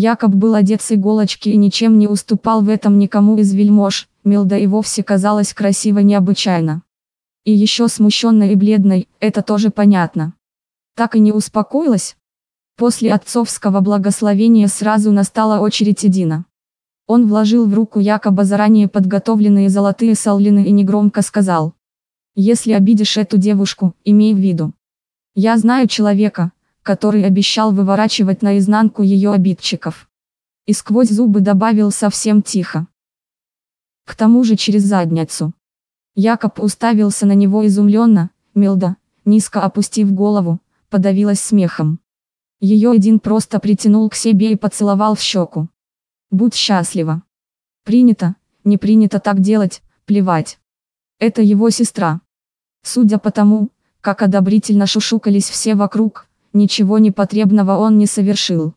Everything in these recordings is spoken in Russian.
Якоб был одет с иголочки и ничем не уступал в этом никому из вельмож, Милда и вовсе казалась красиво необычайно. И еще смущенной и бледной, это тоже понятно. Так и не успокоилась. После отцовского благословения сразу настала очередь Эдина. Он вложил в руку Якоба заранее подготовленные золотые саллины и негромко сказал. «Если обидишь эту девушку, имей в виду. Я знаю человека, который обещал выворачивать наизнанку ее обидчиков. И сквозь зубы добавил совсем тихо. К тому же через задницу. Якоб уставился на него изумленно, Милда, низко опустив голову, подавилась смехом. Ее один просто притянул к себе и поцеловал в щеку. Будь счастлива. Принято, не принято так делать, плевать. Это его сестра. Судя по тому, как одобрительно шушукались все вокруг, ничего непотребного он не совершил.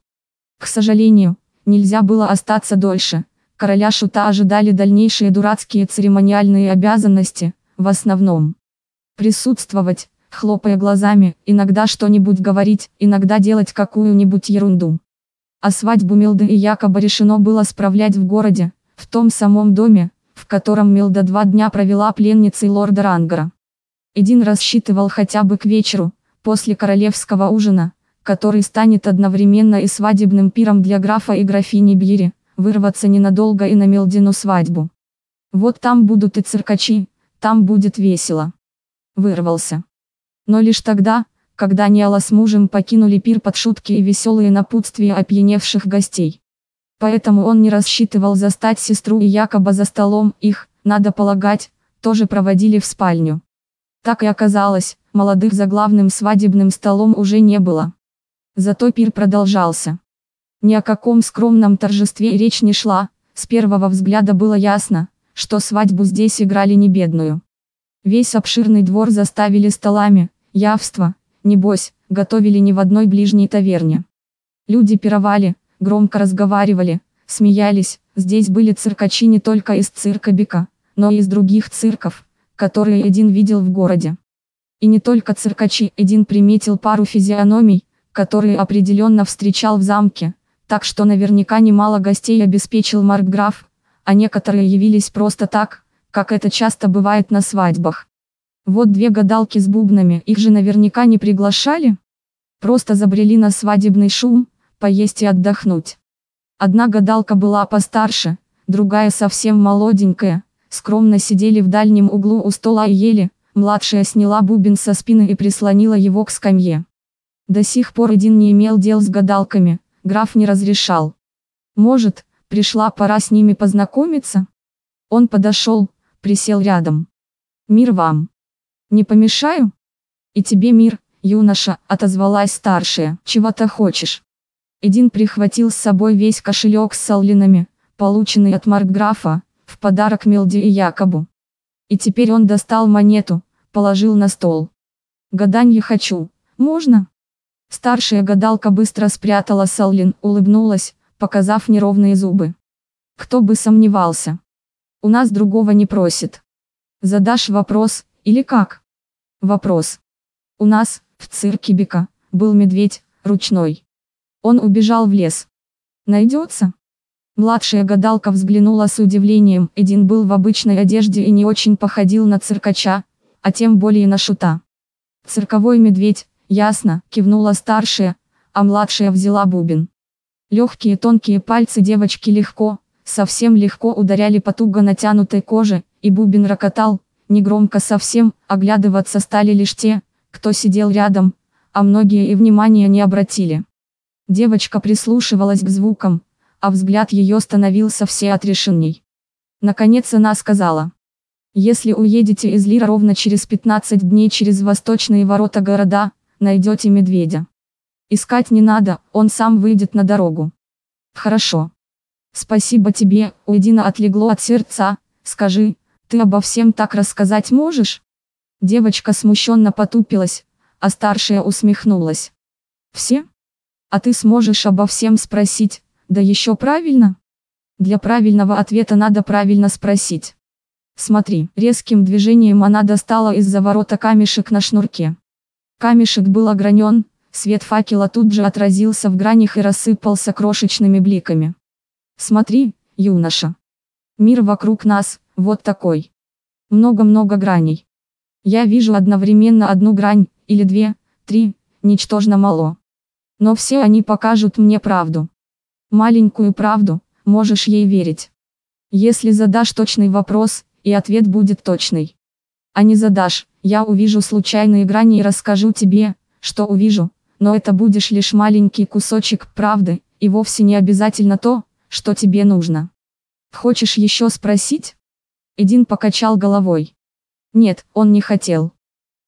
К сожалению, нельзя было остаться дольше. Короля Шута ожидали дальнейшие дурацкие церемониальные обязанности, в основном. Присутствовать, хлопая глазами, иногда что-нибудь говорить, иногда делать какую-нибудь ерунду. А свадьбу Милды и Якоба решено было справлять в городе, в том самом доме, в котором Милда два дня провела пленницей лорда Рангера. Эдин рассчитывал хотя бы к вечеру, после королевского ужина, который станет одновременно и свадебным пиром для графа и графини Бьери, вырваться ненадолго и на Мелдину свадьбу. Вот там будут и циркачи, там будет весело. Вырвался. Но лишь тогда, когда Ниала с мужем покинули пир под шутки и веселые напутствия опьяневших гостей. Поэтому он не рассчитывал застать сестру и якобы за столом, их, надо полагать, тоже проводили в спальню. Так и оказалось, молодых за главным свадебным столом уже не было. Зато пир продолжался. Ни о каком скромном торжестве речь не шла, с первого взгляда было ясно, что свадьбу здесь играли не бедную. Весь обширный двор заставили столами, явство, небось, готовили не в одной ближней таверне. Люди пировали, громко разговаривали, смеялись, здесь были циркачи не только из цирка Бека, но и из других цирков, которые Эдин видел в городе. И не только циркачи, Эдин приметил пару физиономий, которые определенно встречал в замке, так что наверняка немало гостей обеспечил Маркграф, а некоторые явились просто так, как это часто бывает на свадьбах. Вот две гадалки с бубнами, их же наверняка не приглашали? Просто забрели на свадебный шум, поесть и отдохнуть. Одна гадалка была постарше, другая совсем молоденькая, скромно сидели в дальнем углу у стола и ели, Младшая сняла бубен со спины и прислонила его к скамье. До сих пор один не имел дел с гадалками, граф не разрешал. Может, пришла пора с ними познакомиться? Он подошел, присел рядом. «Мир вам!» «Не помешаю?» «И тебе мир, юноша», — отозвалась старшая. «Чего ты хочешь?» Эдин прихватил с собой весь кошелек с саллинами, полученный от Маркграфа, в подарок Мелди и Якобу. И теперь он достал монету, положил на стол. Гаданье хочу, можно? Старшая гадалка быстро спрятала Саллин, улыбнулась, показав неровные зубы. Кто бы сомневался. У нас другого не просит. Задашь вопрос, или как? Вопрос. У нас, в цирке Бека, был медведь, ручной. Он убежал в лес. Найдется? Младшая гадалка взглянула с удивлением, Эдин был в обычной одежде и не очень походил на циркача, а тем более на шута. Цирковой медведь, ясно, кивнула старшая, а младшая взяла бубен. Легкие тонкие пальцы девочки легко, совсем легко ударяли по туго натянутой коже, и бубен рокотал, негромко совсем, оглядываться стали лишь те, кто сидел рядом, а многие и внимания не обратили. Девочка прислушивалась к звукам, а взгляд ее становился все отрешенней. Наконец она сказала. Если уедете из Лира ровно через 15 дней через восточные ворота города, найдете медведя. Искать не надо, он сам выйдет на дорогу. Хорошо. Спасибо тебе, у Эдина отлегло от сердца, скажи, ты обо всем так рассказать можешь? Девочка смущенно потупилась, а старшая усмехнулась. Все? А ты сможешь обо всем спросить, да еще правильно? Для правильного ответа надо правильно спросить. Смотри, резким движением она достала из-за ворота камешек на шнурке. Камешек был огранен, свет факела тут же отразился в гранях и рассыпался крошечными бликами. Смотри, юноша. Мир вокруг нас, вот такой. Много-много граней. Я вижу одновременно одну грань, или две, три, ничтожно мало. Но все они покажут мне правду. Маленькую правду, можешь ей верить. Если задашь точный вопрос, и ответ будет точный. А не задашь, я увижу случайные грани и расскажу тебе, что увижу, но это будешь лишь маленький кусочек правды, и вовсе не обязательно то, что тебе нужно. Хочешь еще спросить? Эдин покачал головой. Нет, он не хотел.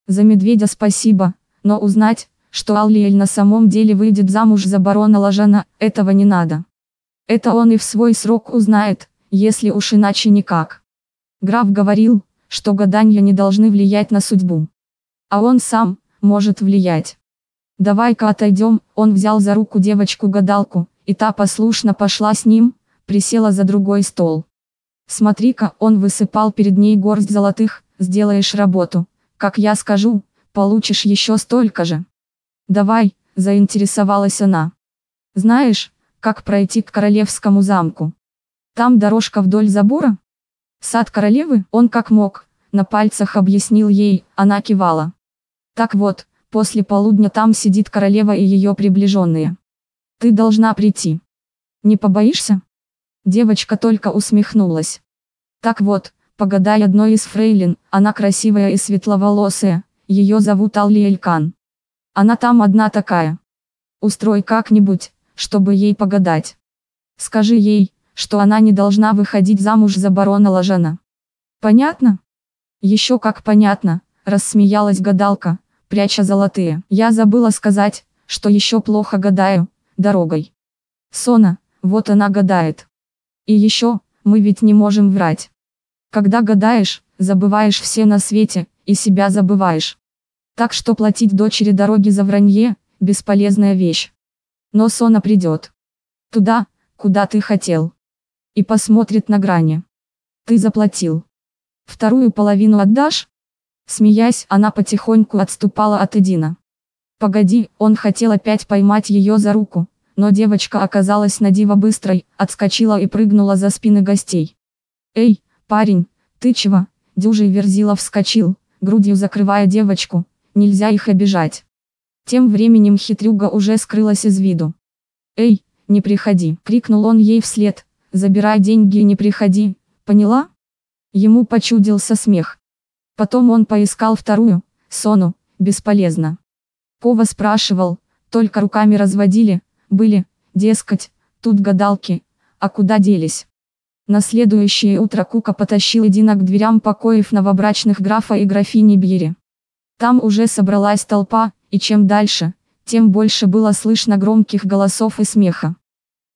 За медведя спасибо, но узнать, что Аллиэль на самом деле выйдет замуж за барона Лажана, этого не надо. Это он и в свой срок узнает, если уж иначе никак. Граф говорил, что гадания не должны влиять на судьбу. А он сам, может влиять. Давай-ка отойдем, он взял за руку девочку-гадалку, и та послушно пошла с ним, присела за другой стол. Смотри-ка, он высыпал перед ней горсть золотых, сделаешь работу, как я скажу, получишь еще столько же. Давай, заинтересовалась она. Знаешь, как пройти к королевскому замку? Там дорожка вдоль забора? Сад королевы, он как мог, на пальцах объяснил ей, она кивала. Так вот, после полудня там сидит королева и ее приближенные. Ты должна прийти. Не побоишься? Девочка только усмехнулась. Так вот, погадай одной из фрейлин, она красивая и светловолосая, ее зовут Алли Элькан. Она там одна такая. Устрой как-нибудь, чтобы ей погадать. Скажи ей, что она не должна выходить замуж за барона Лажана. Понятно? Еще как понятно, рассмеялась гадалка, пряча золотые. Я забыла сказать, что еще плохо гадаю, дорогой. Сона, вот она гадает. И еще, мы ведь не можем врать. Когда гадаешь, забываешь все на свете, и себя забываешь. Так что платить дочери дороги за вранье – бесполезная вещь. Но Сона придет. Туда, куда ты хотел. И посмотрит на грани. Ты заплатил. Вторую половину отдашь? Смеясь, она потихоньку отступала от Эдина. Погоди, он хотел опять поймать ее за руку, но девочка оказалась на диво быстрой, отскочила и прыгнула за спины гостей. «Эй, парень, ты чего?» Дюжий Верзилов вскочил, грудью закрывая девочку, нельзя их обижать. Тем временем хитрюга уже скрылась из виду. «Эй, не приходи!» – крикнул он ей вслед, «забирай деньги и не приходи, поняла?» Ему почудился смех. Потом он поискал вторую, Сону, бесполезно. Пова спрашивал, только руками разводили, были, дескать, тут гадалки, а куда делись. На следующее утро Кука потащил Эдина к дверям покоев новобрачных графа и графини Бьери. Там уже собралась толпа, и чем дальше, тем больше было слышно громких голосов и смеха.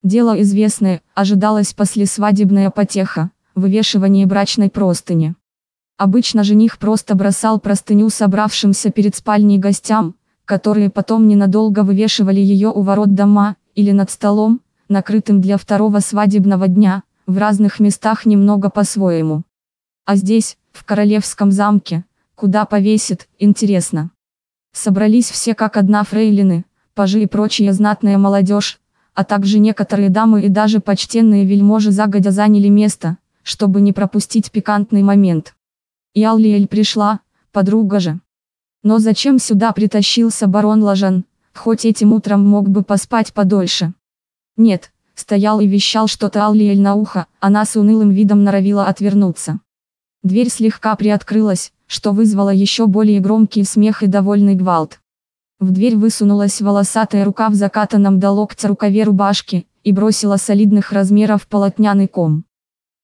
Дело известное, ожидалась послесвадебная потеха, вывешивание брачной простыни. Обычно жених просто бросал простыню собравшимся перед спальней гостям, которые потом ненадолго вывешивали ее у ворот дома, или над столом, накрытым для второго свадебного дня, в разных местах немного по-своему. А здесь, в королевском замке, куда повесит, интересно. Собрались все как одна фрейлины, пажи и прочая знатная молодежь, а также некоторые дамы и даже почтенные вельможи загодя заняли место, чтобы не пропустить пикантный момент. И Аллиэль пришла, подруга же. Но зачем сюда притащился барон Лажан, хоть этим утром мог бы поспать подольше? Нет, стоял и вещал что-то Аллиэль на ухо, она с унылым видом норовила отвернуться. Дверь слегка приоткрылась, что вызвало еще более громкий смех и довольный гвалт. В дверь высунулась волосатая рука в закатанном до локтя рукаве рубашки, и бросила солидных размеров полотняный ком.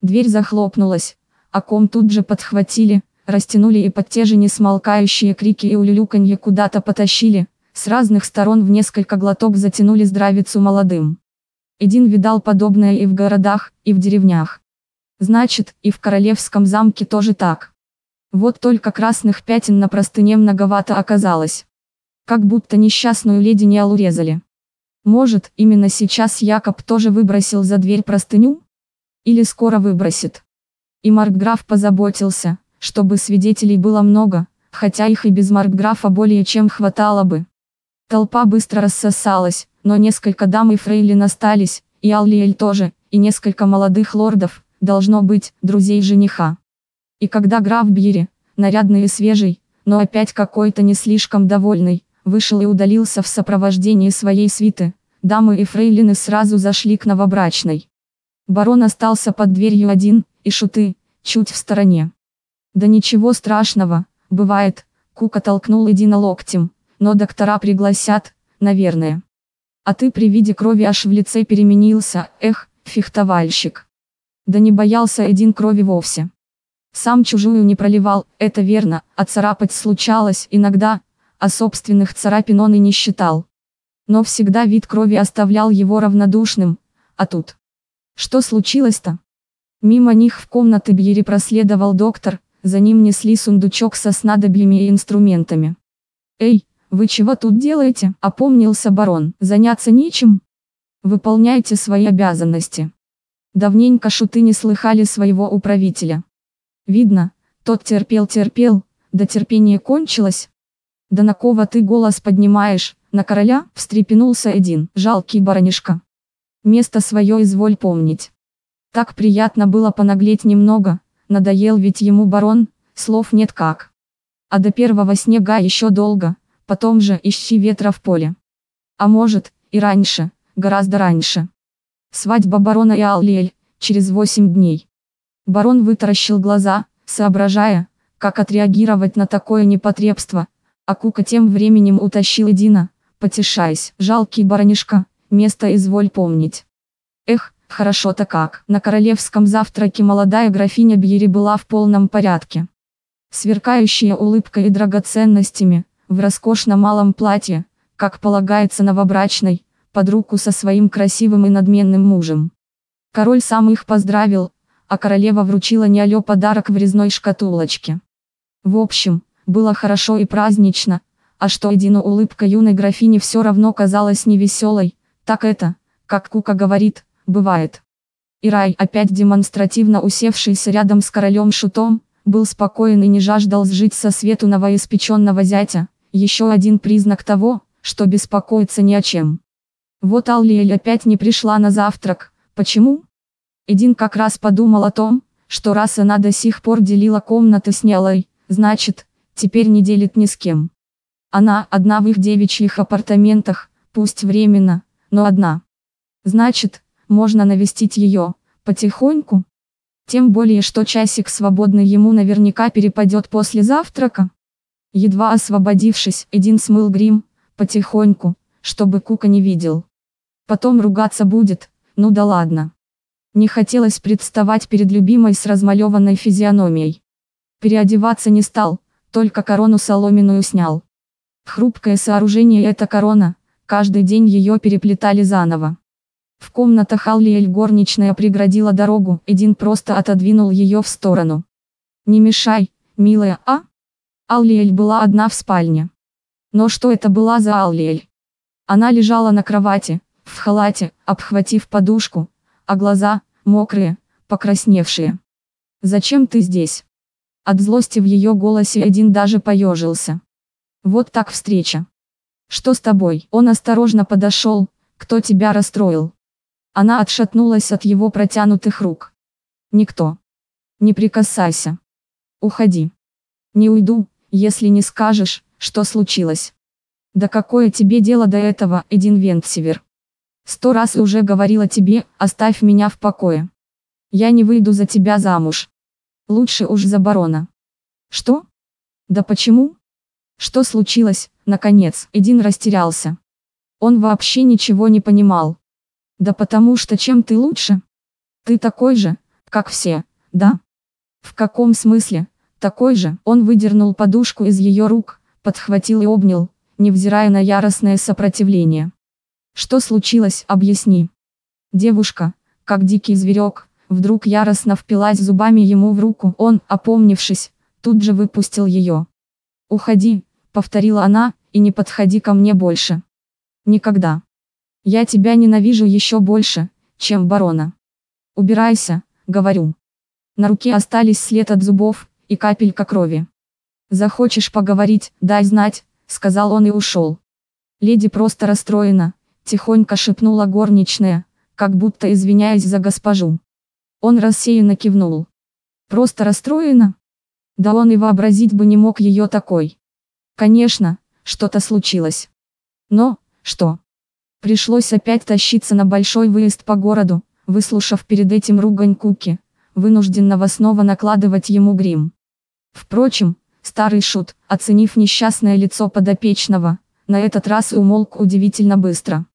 Дверь захлопнулась, а ком тут же подхватили, растянули и под те же несмолкающие крики и улюлюканье куда-то потащили, с разных сторон в несколько глоток затянули здравицу молодым. Эдин видал подобное и в городах, и в деревнях. Значит, и в королевском замке тоже так. Вот только красных пятен на простыне многовато оказалось. Как будто несчастную леди не урезали. Может, именно сейчас Якоб тоже выбросил за дверь простыню? Или скоро выбросит? И Маркграф позаботился, чтобы свидетелей было много, хотя их и без Маркграфа более чем хватало бы. Толпа быстро рассосалась, но несколько дам и фрейлин остались, и Аллиэль тоже, и несколько молодых лордов, должно быть, друзей жениха. И когда граф Бьери, нарядный и свежий, но опять какой-то не слишком довольный, вышел и удалился в сопровождении своей свиты, дамы и фрейлины сразу зашли к новобрачной. Барон остался под дверью один, и шуты, чуть в стороне. Да ничего страшного, бывает, Кука толкнул Эдина локтем, но доктора пригласят, наверное. А ты при виде крови аж в лице переменился, эх, фехтовальщик. Да не боялся один крови вовсе. Сам чужую не проливал, это верно, а царапать случалось иногда, а собственных царапин он и не считал. Но всегда вид крови оставлял его равнодушным, а тут... Что случилось-то? Мимо них в комнаты Бьери проследовал доктор, за ним несли сундучок со снадобьями и инструментами. «Эй, вы чего тут делаете?» – опомнился барон. «Заняться нечем? Выполняйте свои обязанности». Давненько шуты не слыхали своего управителя. Видно, тот терпел-терпел, да терпение кончилось. Да на кого ты голос поднимаешь, на короля, встрепенулся один, жалкий баронишка. Место свое изволь помнить. Так приятно было понаглеть немного, Надоел ведь ему барон, слов нет как. А до первого снега еще долго, потом же ищи ветра в поле. А может, и раньше, гораздо раньше. Свадьба барона и Аллиэль, через восемь дней. Барон вытаращил глаза, соображая, как отреагировать на такое непотребство, а Кука тем временем утащил Дина, потешаясь. Жалкий баронишка, место изволь помнить. Эх, Хорошо-то как. На королевском завтраке молодая графиня Бьери была в полном порядке. Сверкающая улыбкой и драгоценностями, в роскошном малом платье, как полагается новобрачной, под руку со своим красивым и надменным мужем. Король сам их поздравил, а королева вручила Ниалё подарок в резной шкатулочке. В общем, было хорошо и празднично, а что Эдину улыбка юной графини все равно казалась невеселой, так это, как Кука говорит, бывает. Ирай, опять демонстративно усевшийся рядом с королем Шутом, был спокоен и не жаждал сжить со свету новоиспеченного зятя, еще один признак того, что беспокоится ни о чем. Вот Аллиэль опять не пришла на завтрак, почему? Эдин как раз подумал о том, что раз она до сих пор делила комнаты с Нелой, значит, теперь не делит ни с кем. Она одна в их девичьих апартаментах, пусть временно, но одна. Значит, можно навестить ее, потихоньку. Тем более, что часик свободный ему наверняка перепадет после завтрака. Едва освободившись, Эдин смыл грим, потихоньку, чтобы Кука не видел. Потом ругаться будет, ну да ладно. Не хотелось представать перед любимой с размалеванной физиономией. Переодеваться не стал, только корону соломенную снял. Хрупкое сооружение эта корона, каждый день ее переплетали заново. В комнатах Аллиэль горничная преградила дорогу, Эдин просто отодвинул ее в сторону. «Не мешай, милая, а?» Аллиэль была одна в спальне. Но что это была за Аллиэль? Она лежала на кровати, в халате, обхватив подушку, а глаза, мокрые, покрасневшие. «Зачем ты здесь?» От злости в ее голосе один даже поежился. Вот так встреча. Что с тобой? Он осторожно подошел, кто тебя расстроил? Она отшатнулась от его протянутых рук. Никто. Не прикасайся. Уходи. Не уйду, если не скажешь, что случилось. Да какое тебе дело до этого, Эдин Вентсивер? Сто раз уже говорила тебе, оставь меня в покое. Я не выйду за тебя замуж. Лучше уж за барона. Что? Да почему? Что случилось, наконец, Эдин растерялся. Он вообще ничего не понимал. Да потому что чем ты лучше? Ты такой же, как все, да? В каком смысле, такой же? Он выдернул подушку из ее рук, подхватил и обнял, невзирая на яростное сопротивление. Что случилось, объясни. Девушка, как дикий зверек, вдруг яростно впилась зубами ему в руку. Он, опомнившись, тут же выпустил ее. «Уходи», — повторила она, — «и не подходи ко мне больше». «Никогда». Я тебя ненавижу еще больше, чем барона. Убирайся, говорю. На руке остались след от зубов, и капелька крови. Захочешь поговорить, дай знать, сказал он и ушел. Леди просто расстроена, тихонько шепнула горничная, как будто извиняясь за госпожу. Он рассеянно кивнул. Просто расстроена? Да он и вообразить бы не мог ее такой. Конечно, что-то случилось. Но, что? Пришлось опять тащиться на большой выезд по городу, выслушав перед этим ругань Куки, вынужденного снова накладывать ему грим. Впрочем, старый шут, оценив несчастное лицо подопечного, на этот раз умолк удивительно быстро.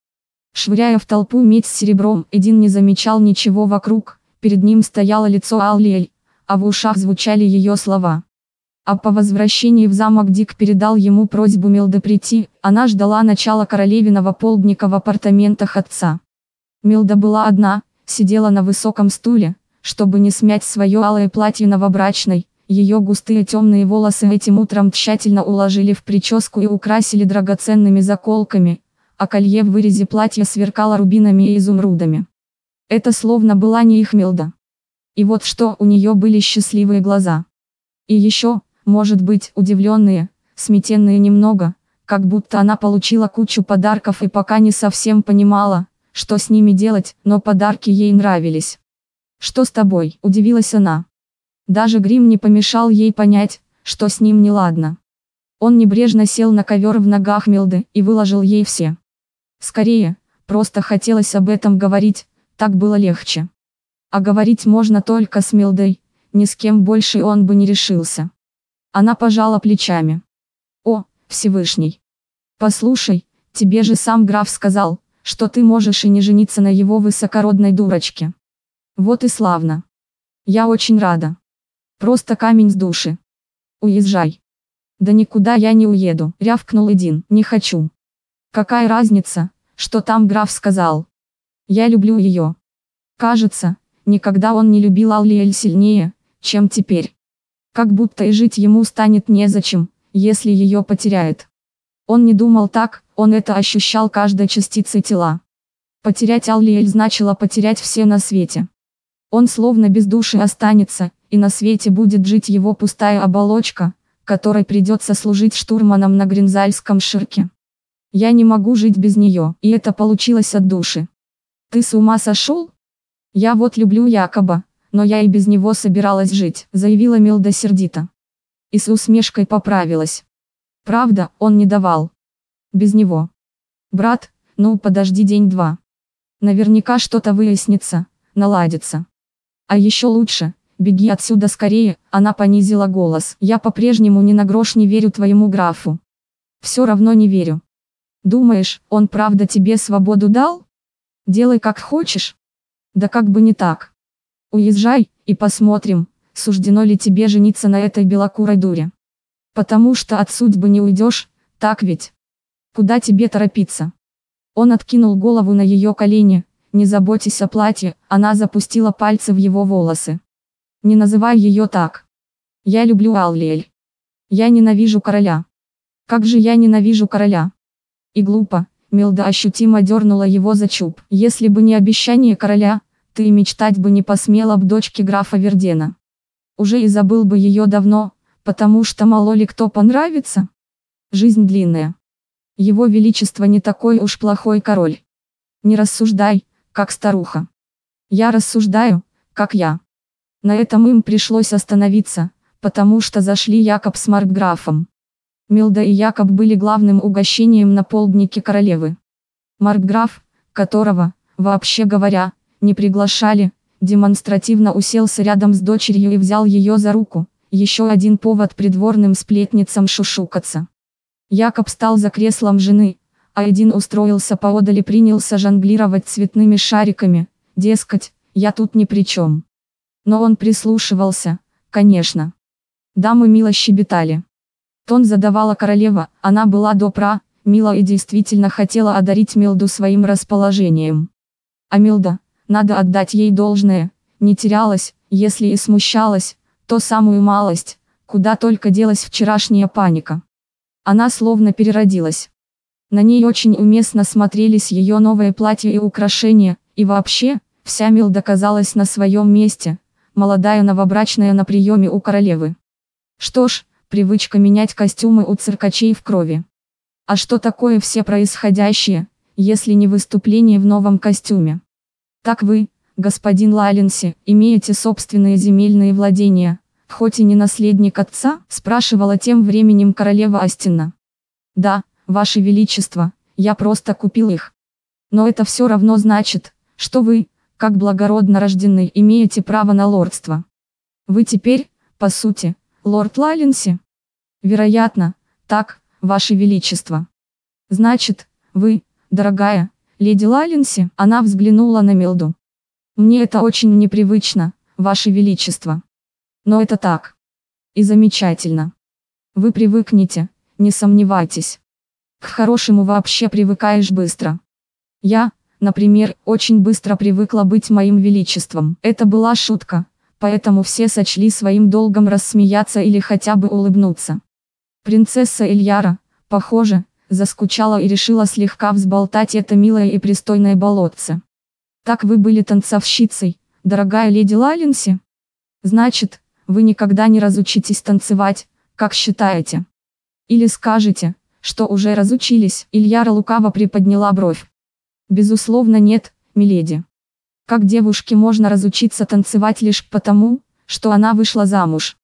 Швыряя в толпу медь с серебром, Эдин не замечал ничего вокруг, перед ним стояло лицо Аллиэль, а в ушах звучали ее слова. А по возвращении в замок Дик передал ему просьбу Милды прийти, она ждала начала королевиного полдника в апартаментах отца. Милда была одна, сидела на высоком стуле, чтобы не смять свое алое платье новобрачной, ее густые темные волосы этим утром тщательно уложили в прическу и украсили драгоценными заколками, а колье в вырезе платья сверкало рубинами и изумрудами. Это словно была не их Милда. И вот что, у нее были счастливые глаза. И еще, может быть, удивленные, сметенные немного, как будто она получила кучу подарков и пока не совсем понимала, что с ними делать, но подарки ей нравились. «Что с тобой?» – удивилась она. Даже грим не помешал ей понять, что с ним неладно. Он небрежно сел на ковер в ногах Милды и выложил ей все. Скорее, просто хотелось об этом говорить, так было легче. А говорить можно только с Милдой, ни с кем больше он бы не решился. Она пожала плечами. О, Всевышний. Послушай, тебе же сам граф сказал, что ты можешь и не жениться на его высокородной дурочке. Вот и славно. Я очень рада. Просто камень с души. Уезжай. Да никуда я не уеду, рявкнул Эдин, не хочу. Какая разница, что там граф сказал? Я люблю ее. Кажется, никогда он не любил Аллиэль сильнее, чем теперь. Как будто и жить ему станет незачем, если ее потеряет. Он не думал так, он это ощущал каждой частицей тела. Потерять Аллиэль значило потерять все на свете. Он словно без души останется, и на свете будет жить его пустая оболочка, которой придется служить штурманом на Гринзальском ширке. Я не могу жить без нее, и это получилось от души. Ты с ума сошел? Я вот люблю Якоба, но я и без него собиралась жить, заявила Милда сердито. И с усмешкой поправилась. Правда, он не давал. Без него. Брат, ну подожди день-два. Наверняка что-то выяснится, наладится. А еще лучше, беги отсюда скорее, она понизила голос. Я по-прежнему ни на грош не верю твоему графу. Все равно не верю. Думаешь, он правда тебе свободу дал? Делай как хочешь. Да как бы не так. Уезжай, и посмотрим, суждено ли тебе жениться на этой белокурой дуре. Потому что от судьбы не уйдешь, так ведь? Куда тебе торопиться? Он откинул голову на ее колени, не заботясь о платье, она запустила пальцы в его волосы. Не называй ее так. Я люблю Аллиэль. Я ненавижу короля. Как же я ненавижу короля. И глупо, Милда ощутимо дернула его за чуб. Если бы не обещание короля, ты и мечтать бы не посмела об дочке графа Вердена. Уже и забыл бы ее давно, потому что мало ли кто понравится. Жизнь длинная. Его величество не такой уж плохой король. Не рассуждай, как старуха. Я рассуждаю, как я. На этом им пришлось остановиться, потому что зашли Якоб с Маркграфом. Милда и Якоб были главным угощением на полднике королевы. Маркграф, которого, вообще говоря, не приглашали, демонстративно уселся рядом с дочерью и взял ее за руку, еще один повод придворным сплетницам шушукаться. Якоб стал за креслом жены, а один устроился поодаль и принялся жонглировать цветными шариками, дескать, я тут ни при чем. Но он прислушивался, конечно. Дамы мило щебетали. Тон задавала королева, она была добра, мила и действительно хотела одарить Милду своим расположением. А Милда, надо отдать ей должное, не терялась, если и смущалась, то самую малость, куда только делась вчерашняя паника. Она словно переродилась. На ней очень уместно смотрелись ее новое платье и украшения, и вообще, вся Милда казалась на своем месте, молодая новобрачная на приеме у королевы. Что ж, Привычка менять костюмы у циркачей в крови. А что такое все происходящее, если не выступление в новом костюме? Так вы, господин Лайленси, имеете собственные земельные владения, хоть и не наследник отца, спрашивала тем временем королева Астина. Да, ваше величество, я просто купил их. Но это все равно значит, что вы, как благородно рожденный, имеете право на лордство. Вы теперь, по сути, лорд Лайленси? Вероятно, так, ваше величество. Значит, вы, дорогая, леди Лайленси, она взглянула на Милду. Мне это очень непривычно, Ваше Величество. Но это так. И замечательно. Вы привыкнете, не сомневайтесь. К хорошему вообще привыкаешь быстро. Я, например, очень быстро привыкла быть моим величеством. Это была шутка, поэтому все сочли своим долгом рассмеяться или хотя бы улыбнуться. Принцесса Ильяра, похоже, заскучала и решила слегка взболтать это милое и пристойное болотце. Так вы были танцовщицей, дорогая леди Лалинси? Значит, вы никогда не разучитесь танцевать, как считаете? Или скажете, что уже разучились? Ильяра лукаво приподняла бровь. Безусловно нет, миледи. Как девушке можно разучиться танцевать лишь потому, что она вышла замуж?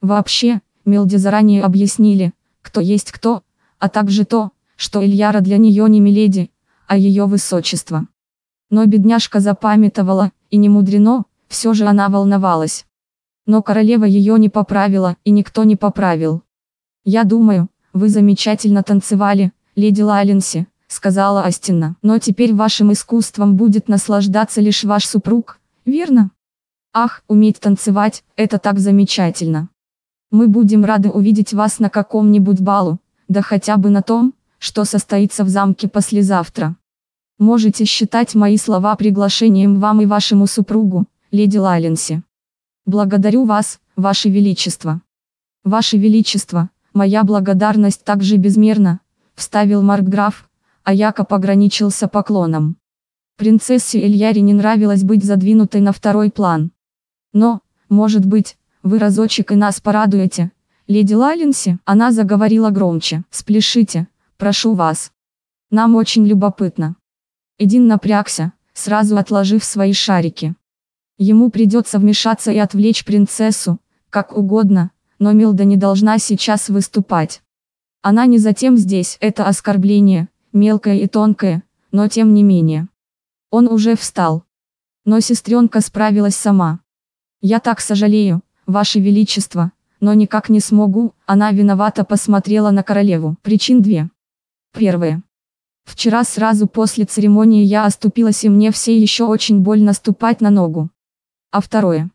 Вообще, Мелди заранее объяснили, кто есть кто, а также то, что Ильяра для нее не миледи, а ее высочество. Но бедняжка запамятовала, и не мудрено, все же она волновалась. Но королева ее не поправила, и никто не поправил. «Я думаю, вы замечательно танцевали, леди Лайленси», — сказала Астина. «Но теперь вашим искусством будет наслаждаться лишь ваш супруг, верно?» «Ах, уметь танцевать, это так замечательно!» «Мы будем рады увидеть вас на каком-нибудь балу, да хотя бы на том, что состоится в замке послезавтра». Можете считать мои слова приглашением вам и вашему супругу, леди Лайленси. Благодарю вас, ваше величество. Ваше величество, моя благодарность также безмерна, вставил Маркграф, а Якоб ограничился поклоном. Принцессе Ильяре не нравилось быть задвинутой на второй план. Но, может быть, вы разочек и нас порадуете, леди Лайленси, она заговорила громче, спляшите, прошу вас. Нам очень любопытно. Эдин напрягся, сразу отложив свои шарики. Ему придется вмешаться и отвлечь принцессу, как угодно, но Милда не должна сейчас выступать. Она не затем здесь, это оскорбление, мелкое и тонкое, но тем не менее. Он уже встал. Но сестренка справилась сама. Я так сожалею, Ваше Величество, но никак не смогу, она виновато посмотрела на королеву. Причин две. Первое. Вчера сразу после церемонии я оступилась и мне все еще очень больно ступать на ногу. А второе.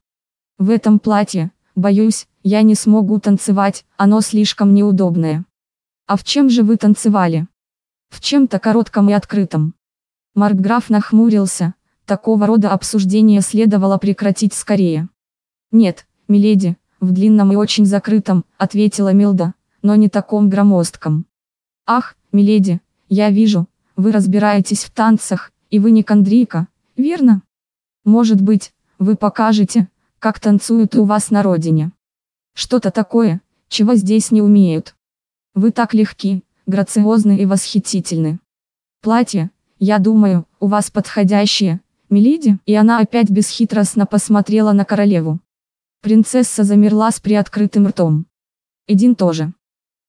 В этом платье, боюсь, я не смогу танцевать, оно слишком неудобное. А в чем же вы танцевали? В чем-то коротком и открытом. Маркграф нахмурился, такого рода обсуждение следовало прекратить скорее. Нет, миледи, в длинном и очень закрытом, ответила Милда, но не таком громоздком. Ах, миледи, я вижу, вы разбираетесь в танцах, и вы не кандрика, верно? Может быть, вы покажете, как танцуют у вас на родине. Что-то такое, чего здесь не умеют. Вы так легки, грациозны и восхитительны. Платье, я думаю, у вас подходящее, Милиди, и она опять бесхитростно посмотрела на королеву. Принцесса замерла с приоткрытым ртом. Эдин тоже.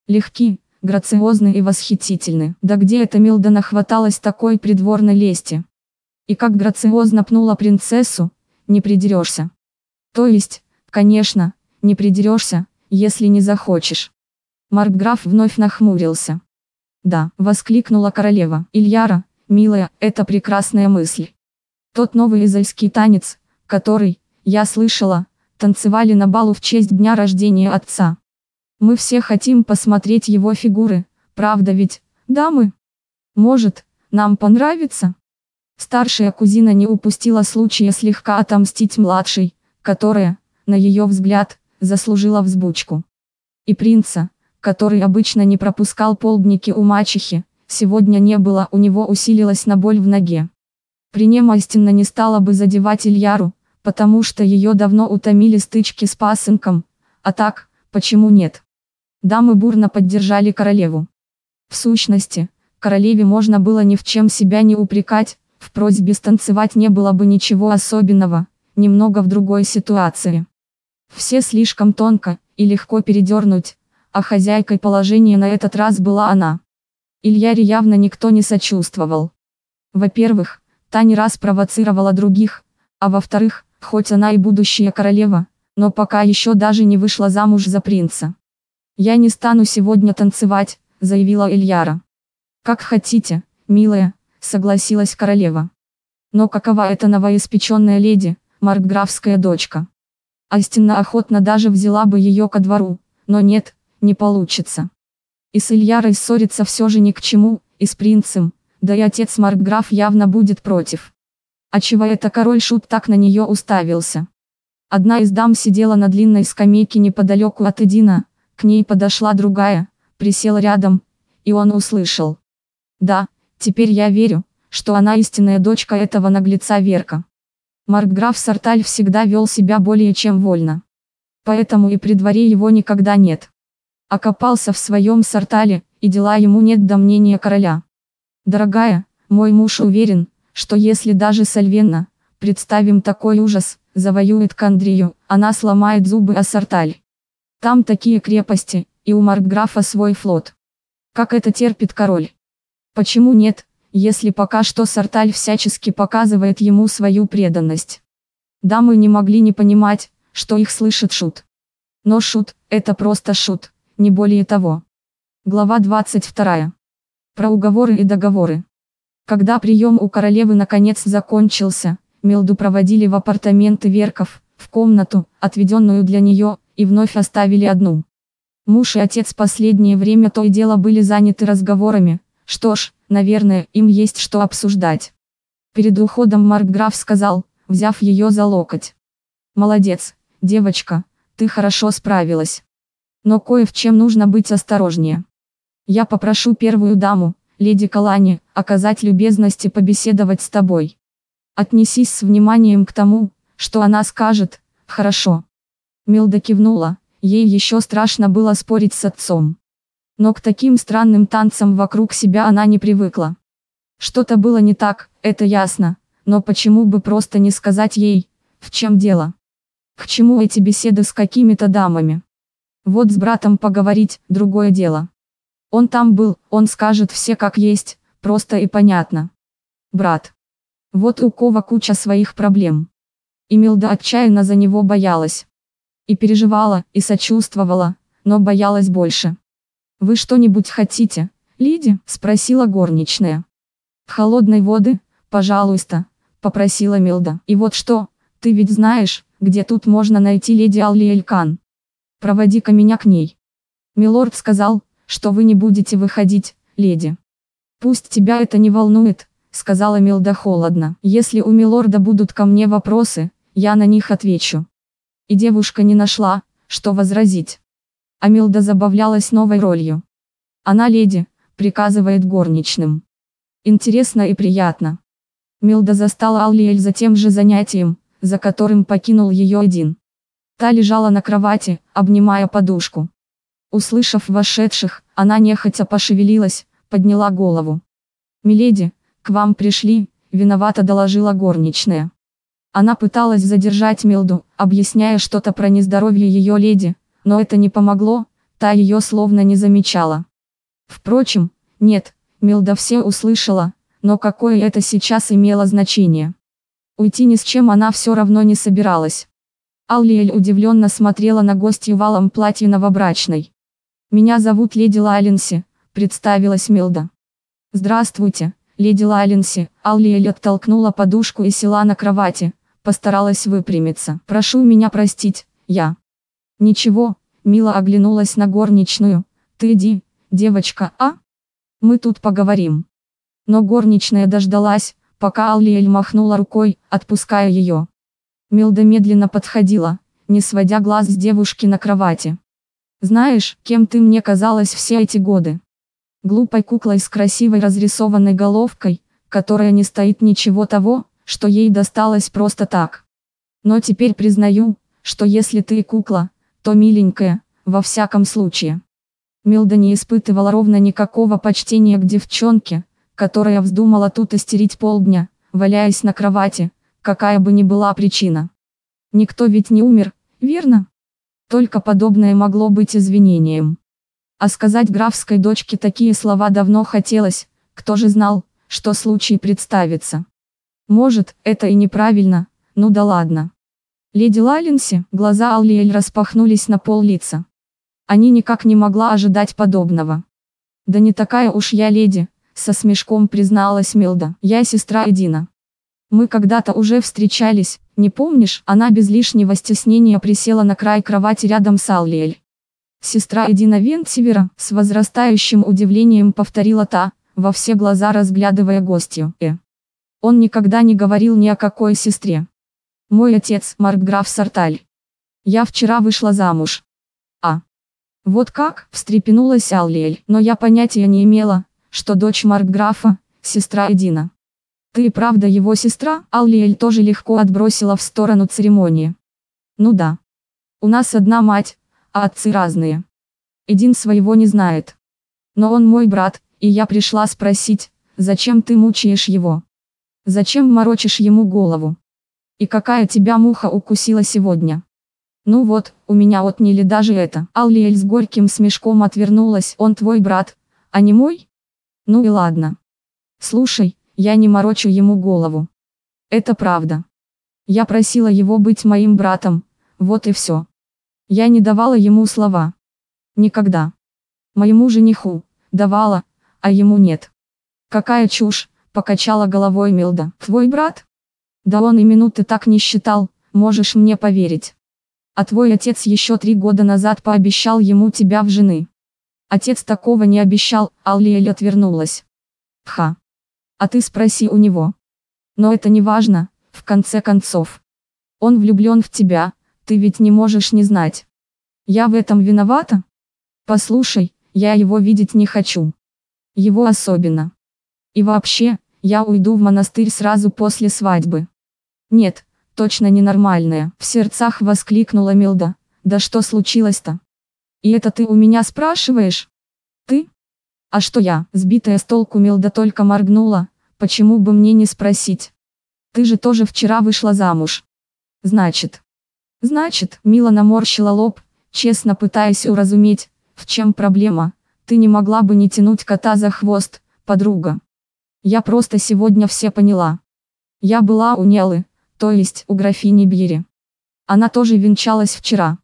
Легки, грациозны и восхитительны. Да где эта Милда нахваталась такой придворной лести? И как грациозно пнула принцессу, не придерешься. То есть, конечно, не придерешься, если не захочешь. Маркграф вновь нахмурился. Да, воскликнула королева. Ильяра, милая, это прекрасная мысль. Тот новый изольский танец, который, я слышала, танцевали на балу в честь дня рождения отца. Мы все хотим посмотреть его фигуры, правда ведь, дамы? Может, нам понравится? Старшая кузина не упустила случая слегка отомстить младшей, которая, на ее взгляд, заслужила взбучку. И принца, который обычно не пропускал полдники у мачехи, сегодня не было, у него усилилась на боль в ноге. При нем Астина не стала бы задевать Ильяру, потому что ее давно утомили стычки с пасынком, а так, почему нет? Дамы бурно поддержали королеву. В сущности, королеве можно было ни в чем себя не упрекать, в просьбе станцевать не было бы ничего особенного, немного в другой ситуации. Все слишком тонко и легко передернуть, а хозяйкой положения на этот раз была она. Ильяре явно никто не сочувствовал. Во-первых, та не раз провоцировала других, а во-вторых, хоть она и будущая королева, но пока еще даже не вышла замуж за принца. «Я не стану сегодня танцевать», — заявила Ильяра. «Как хотите, милая», — согласилась королева. Но какова эта новоиспеченная леди, маркграфская дочка? Астина охотно даже взяла бы ее ко двору, но нет, не получится. И с Ильярой ссориться все же ни к чему, и с принцем, да и отец Маркграф явно будет против. А чего это король Шут так на нее уставился? Одна из дам сидела на длинной скамейке неподалеку от Эдина, к ней подошла другая, присела рядом, и он услышал. Да, теперь я верю, что она истинная дочка этого наглеца Верка. Маркграф Сарталь всегда вел себя более чем вольно. Поэтому и при дворе его никогда нет окопался в своем сортале, и дела ему нет до мнения короля. Дорогая, мой муж уверен, что если даже Сальвенна, представим такой ужас, завоюет Кандрию, она сломает зубы о Сарталь. Там такие крепости, и у Маркграфа свой флот. Как это терпит король? Почему нет, если пока что Сарталь всячески показывает ему свою преданность? Дамы не могли не понимать, что их слышит Шут. Но Шут, это просто Шут не более того. Глава 22. Про уговоры и договоры. Когда прием у королевы наконец закончился, Милду проводили в апартаменты Верков, в комнату, отведенную для нее, и вновь оставили одну. Муж и отец последнее время то и дело были заняты разговорами, что ж, наверное, им есть что обсуждать. Перед уходом Маркграф сказал, взяв ее за локоть. «Молодец, девочка, ты хорошо справилась. Но кое в чем нужно быть осторожнее. Я попрошу первую даму, леди Калани, оказать любезность и побеседовать с тобой. Отнесись с вниманием к тому, что она скажет, хорошо. Милда кивнула, ей еще страшно было спорить с отцом. Но к таким странным танцам вокруг себя она не привыкла. Что-то было не так, это ясно, но почему бы просто не сказать ей, в чем дело? К чему эти беседы с какими-то дамами? Вот с братом поговорить, другое дело. Он там был, он скажет все как есть, просто и понятно. Брат. Вот у Кова куча своих проблем. И Милда отчаянно за него боялась. И переживала, и сочувствовала, но боялась больше. «Вы что-нибудь хотите, Лиди?» – спросила горничная. «Холодной воды, пожалуйста», – попросила Милда. «И вот что, ты ведь знаешь, где тут можно найти леди Алли Элькан?» Проводи-ка меня к ней. Милорд сказал, что вы не будете выходить, леди. Пусть тебя это не волнует, сказала Милда холодно. Если у Милорда будут ко мне вопросы, я на них отвечу. И девушка не нашла, что возразить. А Милда забавлялась новой ролью. Она леди, приказывает горничным. Интересно и приятно. Милда застала Аллиэль за тем же занятием, за которым покинул ее один. Та лежала на кровати, обнимая подушку. Услышав вошедших, она нехотя пошевелилась, подняла голову. «Миледи, к вам пришли», — виновато доложила горничная. Она пыталась задержать Милду, объясняя что-то про нездоровье ее леди, но это не помогло, та ее словно не замечала. Впрочем, нет, Милда все услышала, но какое это сейчас имело значение. Уйти ни с чем она все равно не собиралась. Аллиэль удивленно смотрела на гостью в алом платье новобрачной. «Меня зовут леди Лайленси», — представилась Милда. «Здравствуйте, леди Лайленси», — Аллиэль оттолкнула подушку и села на кровати, постаралась выпрямиться. «Прошу меня простить, я». «Ничего», — Мила оглянулась на горничную, «ты иди, девочка, а? Мы тут поговорим». Но горничная дождалась, пока Аллиэль махнула рукой, отпуская ее. Милда медленно подходила, не сводя глаз с девушки на кровати. «Знаешь, кем ты мне казалась все эти годы?» Глупой куклой с красивой разрисованной головкой, которая не стоит ничего того, что ей досталось просто так. Но теперь признаю, что если ты кукла, то миленькая, во всяком случае. Милда не испытывала ровно никакого почтения к девчонке, которая вздумала тут истерить полдня, валяясь на кровати, какая бы ни была причина. Никто ведь не умер, верно? Только подобное могло быть извинением. А сказать графской дочке такие слова давно хотелось, кто же знал, что случай представится. Может, это и неправильно, ну да ладно. Леди Лалинси, глаза Аллиэль распахнулись на пол лица. Они никак не могла ожидать подобного. Да не такая уж я леди, со смешком призналась Милда. Я сестра Эдина. Мы когда-то уже встречались, не помнишь? Она без лишнего стеснения присела на край кровати рядом с Аллиэль. Сестра Эдина Вентсивера, с возрастающим удивлением повторила та, во все глаза разглядывая гостью. Э. Он никогда не говорил ни о какой сестре. Мой отец, Маркграф Сарталь. Я вчера вышла замуж. А. Вот как, встрепенулась Аллиэль, но я понятия не имела, что дочь Маркграфа, сестра Эдина. Ты правда его сестра? Аллиэль тоже легко отбросила в сторону церемонии. Ну да. У нас одна мать, а отцы разные. Эдин своего не знает. Но он мой брат, и я пришла спросить, зачем ты мучаешь его? Зачем морочишь ему голову? И какая тебя муха укусила сегодня? Ну вот, у меня отняли даже это. Аллиэль с горьким смешком отвернулась. Он твой брат, а не мой? Ну и ладно. Слушай, я не морочу ему голову. Это правда. Я просила его быть моим братом, вот и все. Я не давала ему слова. Никогда. Моему жениху, давала, а ему нет. Какая чушь, покачала головой Милда. Твой брат? Да он и минуты так не считал, можешь мне поверить. А твой отец еще три года назад пообещал ему тебя в жены. Отец такого не обещал, Аллиэль отвернулась. Ха. А ты спроси у него. Но это не важно, в конце концов. Он влюблен в тебя, ты ведь не можешь не знать. Я в этом виновата? Послушай, я его видеть не хочу. Его особенно. И вообще, я уйду в монастырь сразу после свадьбы. Нет, точно ненормальная. В сердцах воскликнула Милда. Да что случилось-то? И это ты у меня спрашиваешь? Ты? А что я, сбитая с толку Милда только моргнула, Почему бы мне не спросить? Ты же тоже вчера вышла замуж. Значит. Значит, Мила наморщила лоб, честно пытаясь уразуметь, в чем проблема. Ты не могла бы не тянуть кота за хвост, подруга. Я просто сегодня все поняла. Я была у Нелы, то есть у графини Бьери. Она тоже венчалась вчера.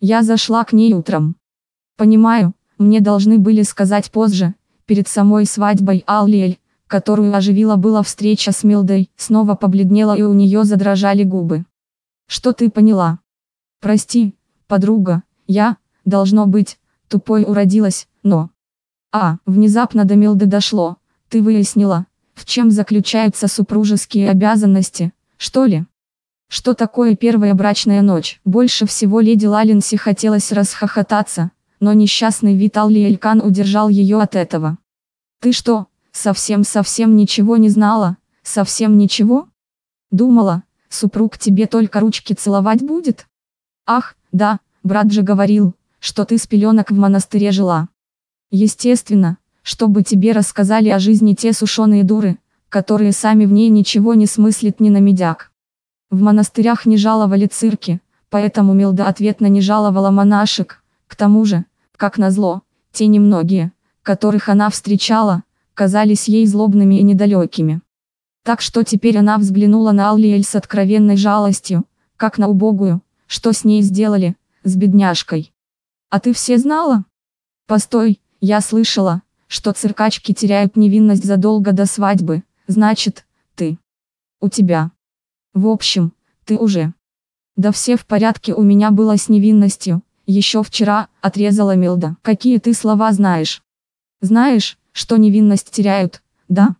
Я зашла к ней утром. Понимаю, мне должны были сказать позже, перед самой свадьбой Аллиэль, которую оживила была встреча с Милдой, снова побледнела и у нее задрожали губы. Что ты поняла? Прости, подруга, я, должно быть, тупой уродилась, но... А, внезапно до Милды дошло, ты выяснила, в чем заключаются супружеские обязанности, что ли? Что такое первая брачная ночь? Больше всего леди Лалинси хотелось расхохотаться, но несчастный Витал Элькан удержал ее от этого. Ты что, Совсем-совсем ничего не знала, совсем ничего? Думала, супруг тебе только ручки целовать будет? Ах, да, брат же говорил, что ты с пеленок в монастыре жила. Естественно, чтобы тебе рассказали о жизни те сушеные дуры, которые сами в ней ничего не смыслят ни на медяк. В монастырях не жаловали цирки, поэтому Милда ответно не жаловала монашек, к тому же, как назло, те немногие, которых она встречала, казались ей злобными и недалекими. Так что теперь она взглянула на Аллиэль с откровенной жалостью, как на убогую, что с ней сделали, с бедняжкой. А ты все знала? Постой, я слышала, что циркачки теряют невинность задолго до свадьбы, значит, ты. У тебя. В общем, ты уже. Да все в порядке у меня было с невинностью, еще вчера, отрезала Милда. Какие ты слова знаешь? Знаешь, что невинность теряют, да?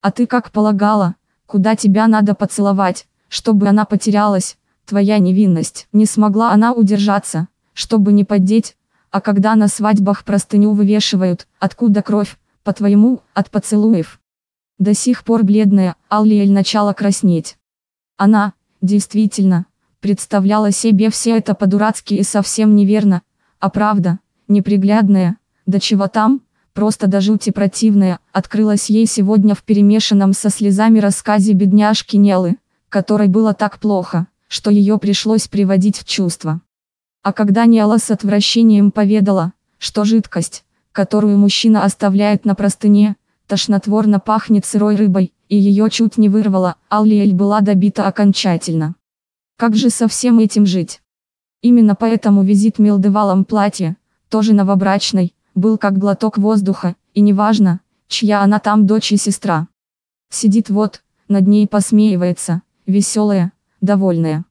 А ты как полагала, куда тебя надо поцеловать, чтобы она потерялась, твоя невинность. Не смогла она удержаться, чтобы не поддеть, а когда на свадьбах простыню вывешивают, откуда кровь, по-твоему, от поцелуев. До сих пор бледная, Аллиэль начала краснеть. Она, действительно, представляла себе все это по-дурацки и совсем неверно, а правда, неприглядная, Да чего там, просто до жути противная, открылась ей сегодня в перемешанном со слезами рассказе бедняжки Нелы, которой было так плохо, что ее пришлось приводить в чувство. А когда Нела с отвращением поведала, что жидкость, которую мужчина оставляет на простыне, тошнотворно пахнет сырой рыбой, и ее чуть не вырвало, Аллиэль была добита окончательно. Как же со всем этим жить? Именно поэтому визит Милды в алом платье, тоже новобрачной, был как глоток воздуха, и неважно, чья она там дочь и сестра. Сидит вот, над ней посмеивается, веселая, довольная.